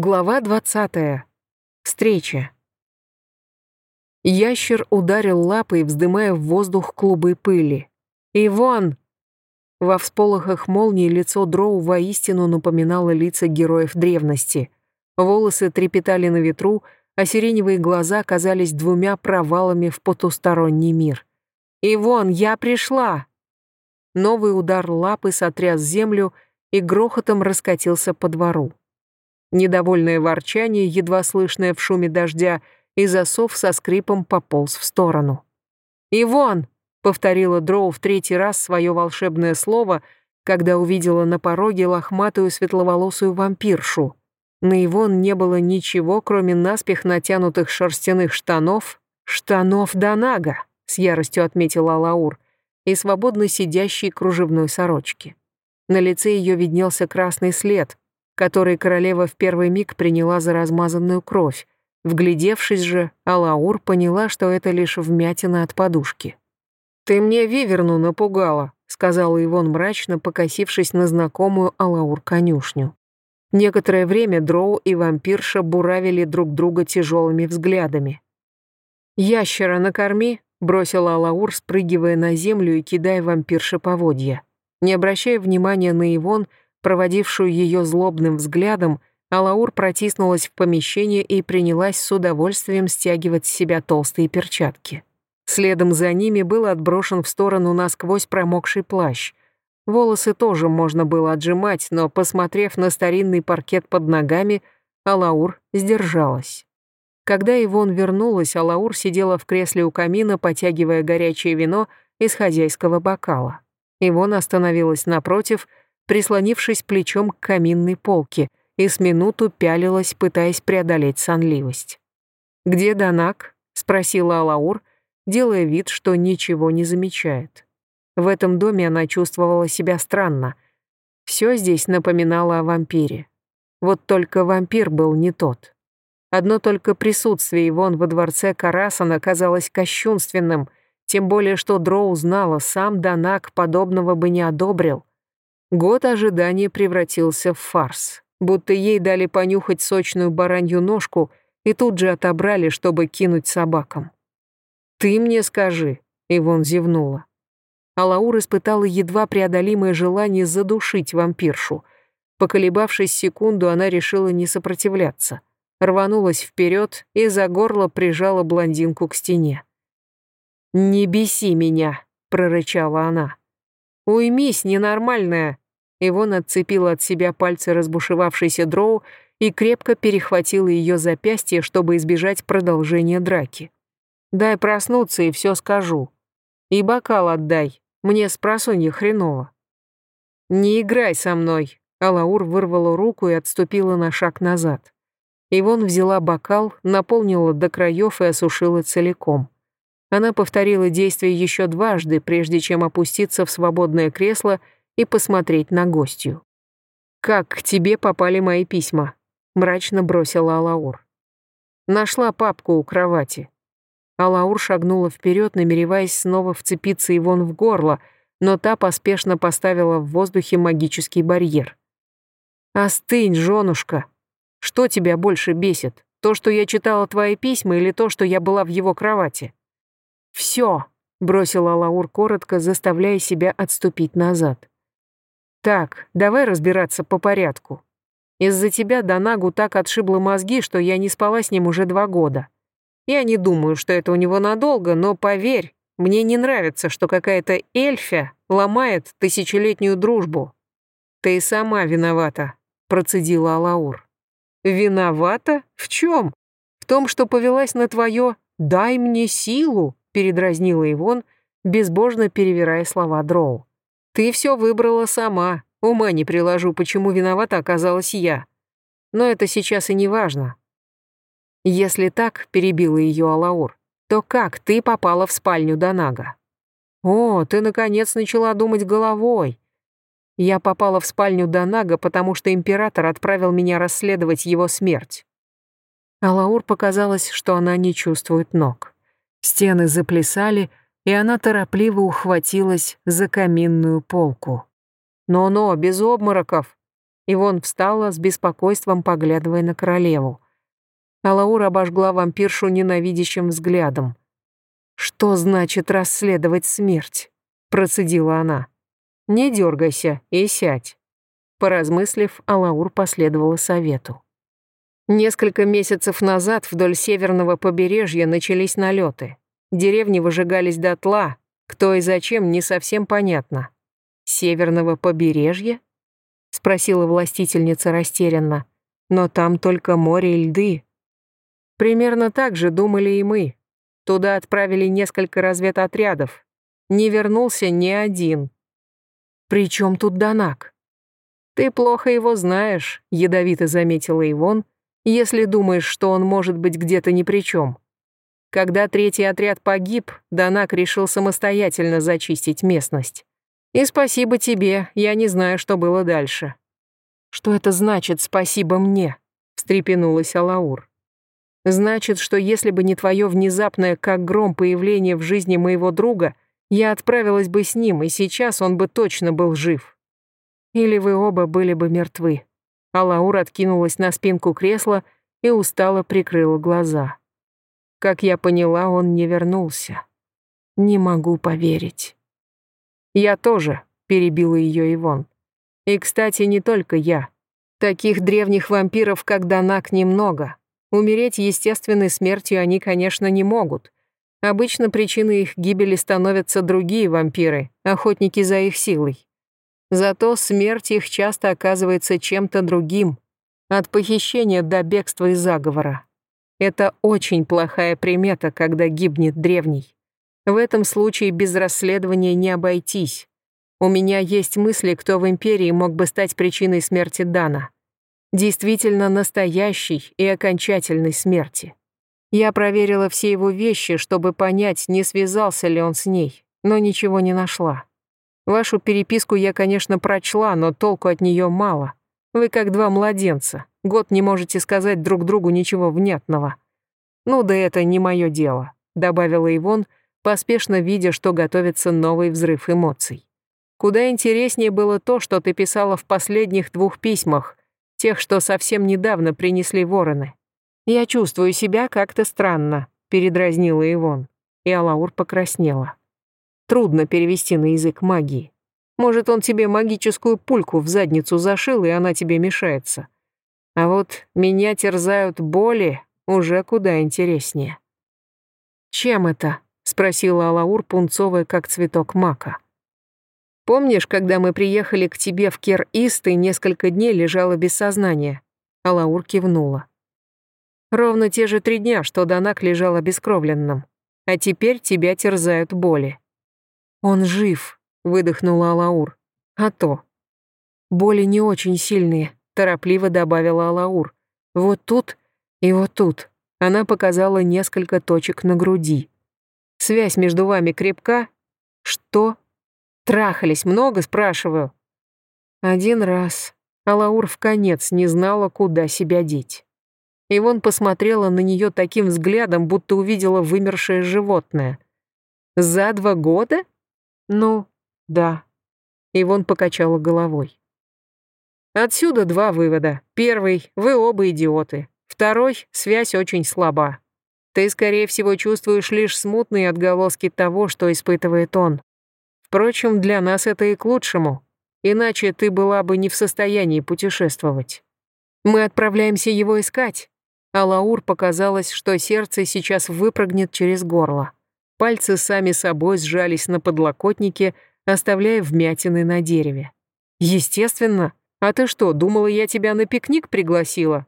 Глава 20. Встреча. Ящер ударил лапой, вздымая в воздух клубы пыли. «Ивон!» Во всполохах молнии лицо Дроу воистину напоминало лица героев древности. Волосы трепетали на ветру, а сиреневые глаза казались двумя провалами в потусторонний мир. «Ивон, я пришла!» Новый удар лапы сотряс землю и грохотом раскатился по двору. Недовольное ворчание, едва слышное в шуме дождя, и засов со скрипом пополз в сторону. «Ивон!» — повторила Дроу в третий раз свое волшебное слово, когда увидела на пороге лохматую светловолосую вампиршу. На Ивон не было ничего, кроме наспех натянутых шерстяных штанов. «Штанов Донага!» — с яростью отметила Лаур, и свободно сидящей кружевной сорочки. На лице ее виднелся красный след, который королева в первый миг приняла за размазанную кровь. Вглядевшись же, Алаур поняла, что это лишь вмятина от подушки. «Ты мне виверну напугала», — сказала Ивон мрачно, покосившись на знакомую Алаур-конюшню. Некоторое время Дроу и вампирша буравили друг друга тяжелыми взглядами. «Ящера накорми», — бросила Алаур, спрыгивая на землю и кидая вампирше поводья. Не обращая внимания на Ивон, проводившую ее злобным взглядом, Алаур протиснулась в помещение и принялась с удовольствием стягивать с себя толстые перчатки. Следом за ними был отброшен в сторону насквозь промокший плащ. Волосы тоже можно было отжимать, но, посмотрев на старинный паркет под ногами, Алаур сдержалась. Когда Ивон вернулась, Алаур сидела в кресле у камина, потягивая горячее вино из хозяйского бокала. Ивон остановилась напротив — прислонившись плечом к каминной полке, и с минуту пялилась, пытаясь преодолеть сонливость. «Где Данак?» — спросила Алаур, делая вид, что ничего не замечает. В этом доме она чувствовала себя странно. Все здесь напоминало о вампире. Вот только вампир был не тот. Одно только присутствие Ивон во дворце Карасана казалось кощунственным, тем более что Дроу знала, сам Данак подобного бы не одобрил. Год ожидания превратился в фарс, будто ей дали понюхать сочную баранью ножку и тут же отобрали, чтобы кинуть собакам. «Ты мне скажи», — Ивон зевнула. А Лаур испытала едва преодолимое желание задушить вампиршу. Поколебавшись секунду, она решила не сопротивляться. Рванулась вперед и за горло прижала блондинку к стене. «Не беси меня», — прорычала она. «Уймись, ненормальная!» Ивон отцепила от себя пальцы разбушевавшейся дроу и крепко перехватила ее запястье, чтобы избежать продолжения драки. «Дай проснуться, и все скажу. И бокал отдай, мне с просонья хреново». «Не играй со мной», — Алаур вырвала руку и отступила на шаг назад. Ивон взяла бокал, наполнила до краев и осушила целиком. Она повторила действие еще дважды, прежде чем опуститься в свободное кресло и посмотреть на гостью. «Как к тебе попали мои письма?» — мрачно бросила Алаур. «Нашла папку у кровати». Алаур шагнула вперед, намереваясь снова вцепиться Ивон в горло, но та поспешно поставила в воздухе магический барьер. «Остынь, женушка! Что тебя больше бесит? То, что я читала твои письма, или то, что я была в его кровати?» «Все», — бросила Лаур коротко, заставляя себя отступить назад. «Так, давай разбираться по порядку. Из-за тебя Донагу так отшибло мозги, что я не спала с ним уже два года. Я не думаю, что это у него надолго, но поверь, мне не нравится, что какая-то эльфя ломает тысячелетнюю дружбу. Ты сама виновата», — процедила Алаур. «Виновата? В чем? В том, что повелась на твое «дай мне силу», передразнила Ивон, безбожно перевирая слова Дроу. «Ты все выбрала сама. Ума не приложу, почему виновата оказалась я. Но это сейчас и не важно». «Если так», — перебила ее Алаур, «то как ты попала в спальню Донага?» «О, ты, наконец, начала думать головой. Я попала в спальню Донага, потому что император отправил меня расследовать его смерть». Алаур показалось, что она не чувствует ног. Стены заплясали, и она торопливо ухватилась за каминную полку. «Но-но, без обмороков!» Ивон встала с беспокойством, поглядывая на королеву. Алаура обожгла вампиршу ненавидящим взглядом. «Что значит расследовать смерть?» — процедила она. «Не дергайся и сядь». Поразмыслив, Алаур последовала совету. Несколько месяцев назад вдоль северного побережья начались налеты. Деревни выжигались дотла, кто и зачем, не совсем понятно. «Северного побережья?» — спросила властительница растерянно. «Но там только море и льды». Примерно так же думали и мы. Туда отправили несколько разведотрядов. Не вернулся ни один. «При чем тут Данак?» «Ты плохо его знаешь», — ядовито заметила Ивон, «если думаешь, что он может быть где-то ни при чем. Когда третий отряд погиб, Данак решил самостоятельно зачистить местность. И спасибо тебе, я не знаю, что было дальше». «Что это значит «спасибо мне»?» — встрепенулась Алаур. «Значит, что если бы не твое внезапное, как гром, появление в жизни моего друга, я отправилась бы с ним, и сейчас он бы точно был жив». Или вы оба были бы мертвы. Алаур откинулась на спинку кресла и устало прикрыла глаза. Как я поняла, он не вернулся. Не могу поверить. Я тоже, перебила ее Ивон. И, кстати, не только я. Таких древних вампиров, как Данак, немного. Умереть естественной смертью они, конечно, не могут. Обычно причиной их гибели становятся другие вампиры, охотники за их силой. Зато смерть их часто оказывается чем-то другим, от похищения до бегства из заговора. Это очень плохая примета, когда гибнет древний. В этом случае без расследования не обойтись. У меня есть мысли, кто в Империи мог бы стать причиной смерти Дана. Действительно настоящей и окончательной смерти. Я проверила все его вещи, чтобы понять, не связался ли он с ней, но ничего не нашла. Вашу переписку я, конечно, прочла, но толку от нее мало. Вы как два младенца. Год не можете сказать друг другу ничего внятного. Ну да это не мое дело», — добавила Ивон, поспешно видя, что готовится новый взрыв эмоций. «Куда интереснее было то, что ты писала в последних двух письмах, тех, что совсем недавно принесли вороны. Я чувствую себя как-то странно», — передразнила Ивон. И Алаур покраснела. Трудно перевести на язык магии. Может, он тебе магическую пульку в задницу зашил, и она тебе мешается. А вот меня терзают боли уже куда интереснее. «Чем это?» — спросила Алаур, пунцовая, как цветок мака. «Помнишь, когда мы приехали к тебе в Кер-Ист и несколько дней лежала без сознания?» Алаур кивнула. «Ровно те же три дня, что Данак лежал обескровленным. А теперь тебя терзают боли. «Он жив», — выдохнула Алаур. «А то». «Боли не очень сильные», — торопливо добавила Алаур. «Вот тут и вот тут». Она показала несколько точек на груди. «Связь между вами крепка?» «Что?» «Трахались много?» — спрашиваю. Один раз. Алаур в конец не знала, куда себя деть. Ивон посмотрела на нее таким взглядом, будто увидела вымершее животное. «За два года?» «Ну, да». Ивон покачала головой. Отсюда два вывода. Первый — вы оба идиоты. Второй — связь очень слаба. Ты, скорее всего, чувствуешь лишь смутные отголоски того, что испытывает он. Впрочем, для нас это и к лучшему. Иначе ты была бы не в состоянии путешествовать. Мы отправляемся его искать. А Лаур показалось, что сердце сейчас выпрыгнет через горло. Пальцы сами собой сжались на подлокотнике, оставляя вмятины на дереве. «Естественно. А ты что, думала, я тебя на пикник пригласила?